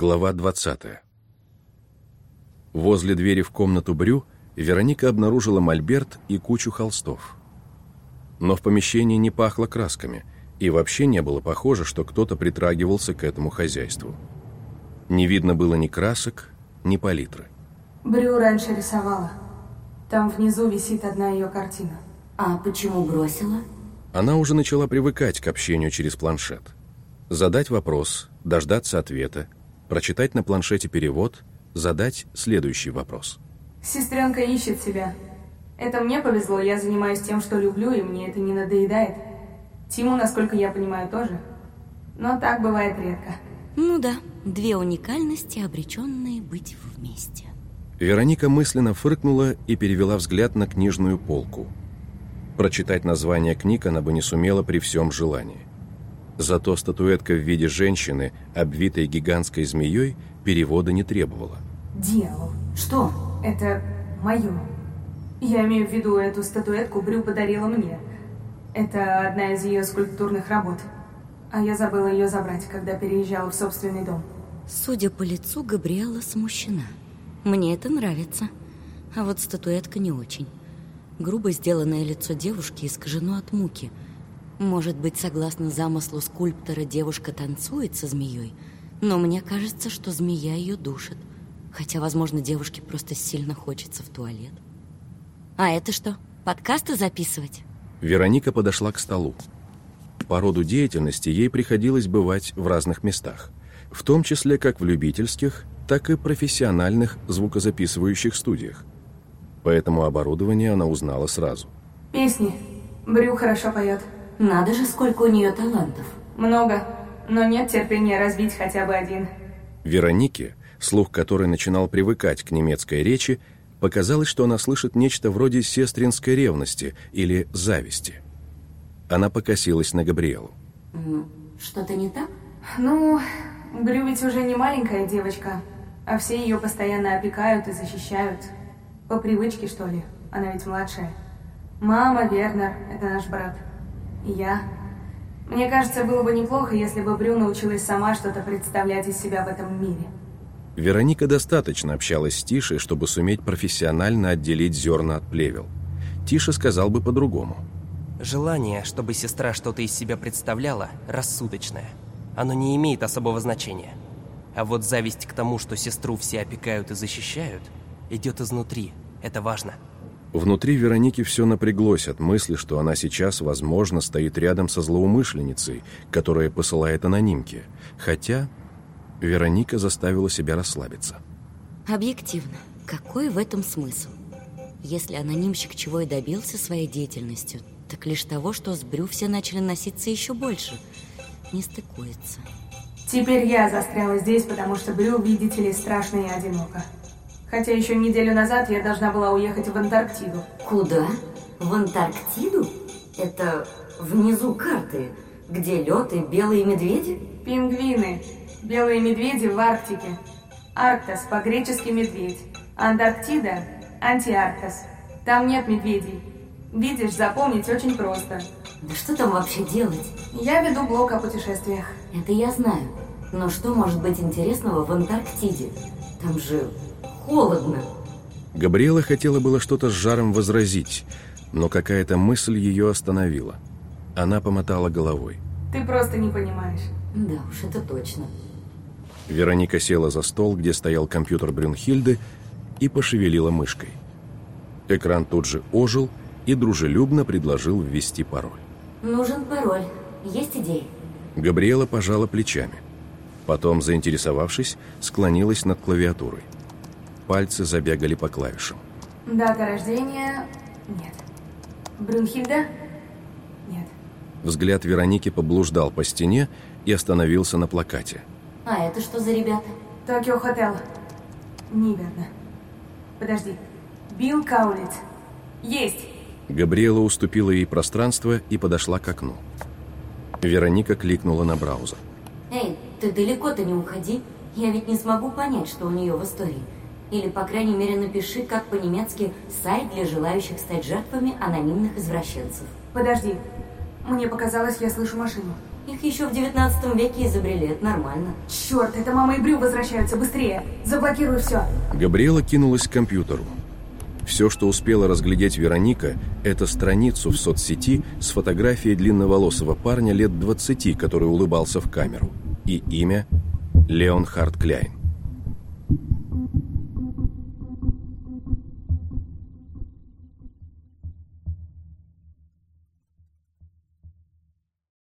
Глава 20. Возле двери в комнату Брю Вероника обнаружила мольберт и кучу холстов. Но в помещении не пахло красками, и вообще не было похоже, что кто-то притрагивался к этому хозяйству. Не видно было ни красок, ни палитры. Брю раньше рисовала. Там внизу висит одна ее картина. А почему бросила? Она уже начала привыкать к общению через планшет. Задать вопрос, дождаться ответа, прочитать на планшете перевод, задать следующий вопрос. Сестренка ищет себя. Это мне повезло, я занимаюсь тем, что люблю, и мне это не надоедает. Тиму, насколько я понимаю, тоже. Но так бывает редко. Ну да, две уникальности, обреченные быть вместе. Вероника мысленно фыркнула и перевела взгляд на книжную полку. Прочитать название книг она бы не сумела при всем желании. Зато статуэтка в виде женщины, обвитой гигантской змеей, перевода не требовала. Дьявол. Что? Это мое. Я имею в виду, эту статуэтку Брю подарила мне. Это одна из ее скульптурных работ. А я забыла ее забрать, когда переезжала в собственный дом. Судя по лицу, Габриэла смущена. Мне это нравится. А вот статуэтка не очень. Грубо сделанное лицо девушки искажено от муки. Может быть, согласно замыслу скульптора, девушка танцует со змеей, но мне кажется, что змея ее душит. Хотя, возможно, девушке просто сильно хочется в туалет. А это что, подкасты записывать? Вероника подошла к столу. По роду деятельности ей приходилось бывать в разных местах, в том числе как в любительских, так и профессиональных звукозаписывающих студиях. Поэтому оборудование она узнала сразу. Песни. Брю хорошо поет. Надо же, сколько у нее талантов. Много, но нет терпения разбить хотя бы один. Веронике, слух которой начинал привыкать к немецкой речи, показалось, что она слышит нечто вроде сестринской ревности или зависти. Она покосилась на Габриэлу. Ну, что-то не так? Ну, Брю ведь уже не маленькая девочка, а все ее постоянно опекают и защищают. По привычке, что ли? Она ведь младшая. Мама, Вернер, это наш брат. И я. Мне кажется, было бы неплохо, если бы Брю научилась сама что-то представлять из себя в этом мире. Вероника достаточно общалась с Тишей, чтобы суметь профессионально отделить зерна от плевел. Тиша сказал бы по-другому. Желание, чтобы сестра что-то из себя представляла, рассудочное. Оно не имеет особого значения. А вот зависть к тому, что сестру все опекают и защищают, идет изнутри. Это важно. Внутри Вероники все напряглось от мысли, что она сейчас, возможно, стоит рядом со злоумышленницей, которая посылает анонимки. Хотя Вероника заставила себя расслабиться. Объективно, какой в этом смысл? Если анонимщик чего и добился своей деятельностью, так лишь того, что с Брю все начали носиться еще больше. Не стыкуется. Теперь я застряла здесь, потому что Брю, видите ли, страшно и одиноко. Хотя еще неделю назад я должна была уехать в Антарктиду. Куда? В Антарктиду? Это внизу карты, где лед и белые медведи? Пингвины. Белые медведи в Арктике. Арктос по-гречески медведь. Антарктида – антиарктос. Там нет медведей. Видишь, запомнить очень просто. Да что там вообще делать? Я веду блог о путешествиях. Это я знаю. Но что может быть интересного в Антарктиде? Там же холодно. Габриэла хотела было что-то с жаром возразить, но какая-то мысль ее остановила. Она помотала головой. Ты просто не понимаешь. Да уж, это точно. Вероника села за стол, где стоял компьютер Брюнхильды, и пошевелила мышкой. Экран тут же ожил и дружелюбно предложил ввести пароль. Нужен пароль. Есть идеи? Габриэла пожала плечами. Потом, заинтересовавшись, склонилась над клавиатурой. Пальцы забегали по клавишам. Дата рождения... Нет. Брюнхильда? Нет. Взгляд Вероники поблуждал по стене и остановился на плакате. А это что за ребята? Токио Хотел. Неверно. Подожди. Билл Каулиц. Есть. Габриэла уступила ей пространство и подошла к окну. Вероника кликнула на браузер. Эй, ты далеко-то не уходи. Я ведь не смогу понять, что у нее в истории. Или, по крайней мере, напиши, как по-немецки, сайт для желающих стать жертвами анонимных извращенцев. Подожди. Мне показалось, я слышу машину. Их еще в 19 веке изобрели, это нормально. Черт, это мама и Брю возвращаются, быстрее! Заблокируй все! Габриэла кинулась к компьютеру. Все, что успела разглядеть Вероника, это страницу в соцсети с фотографией длинноволосого парня лет 20, который улыбался в камеру, и имя Леон Харт Кляйн.